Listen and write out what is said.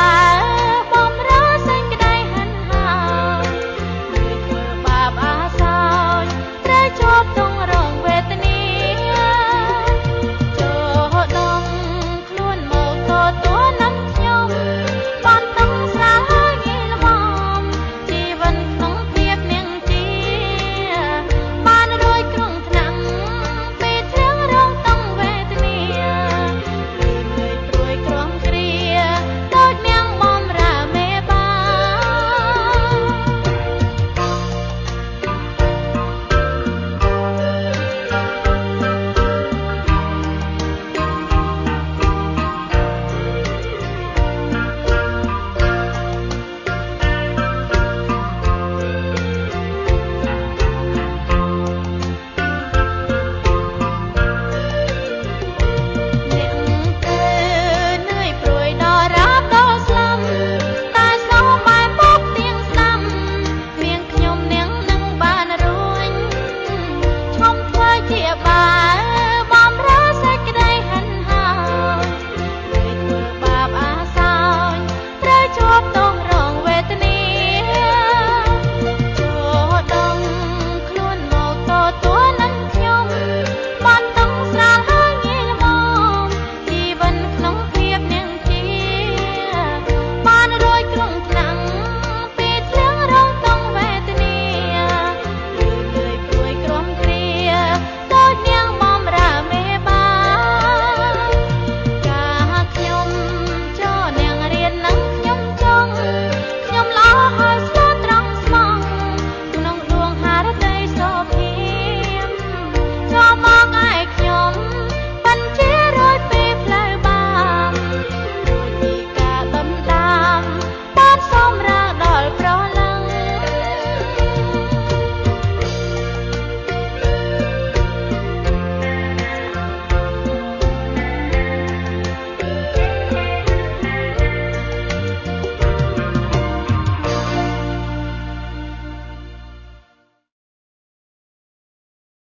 啊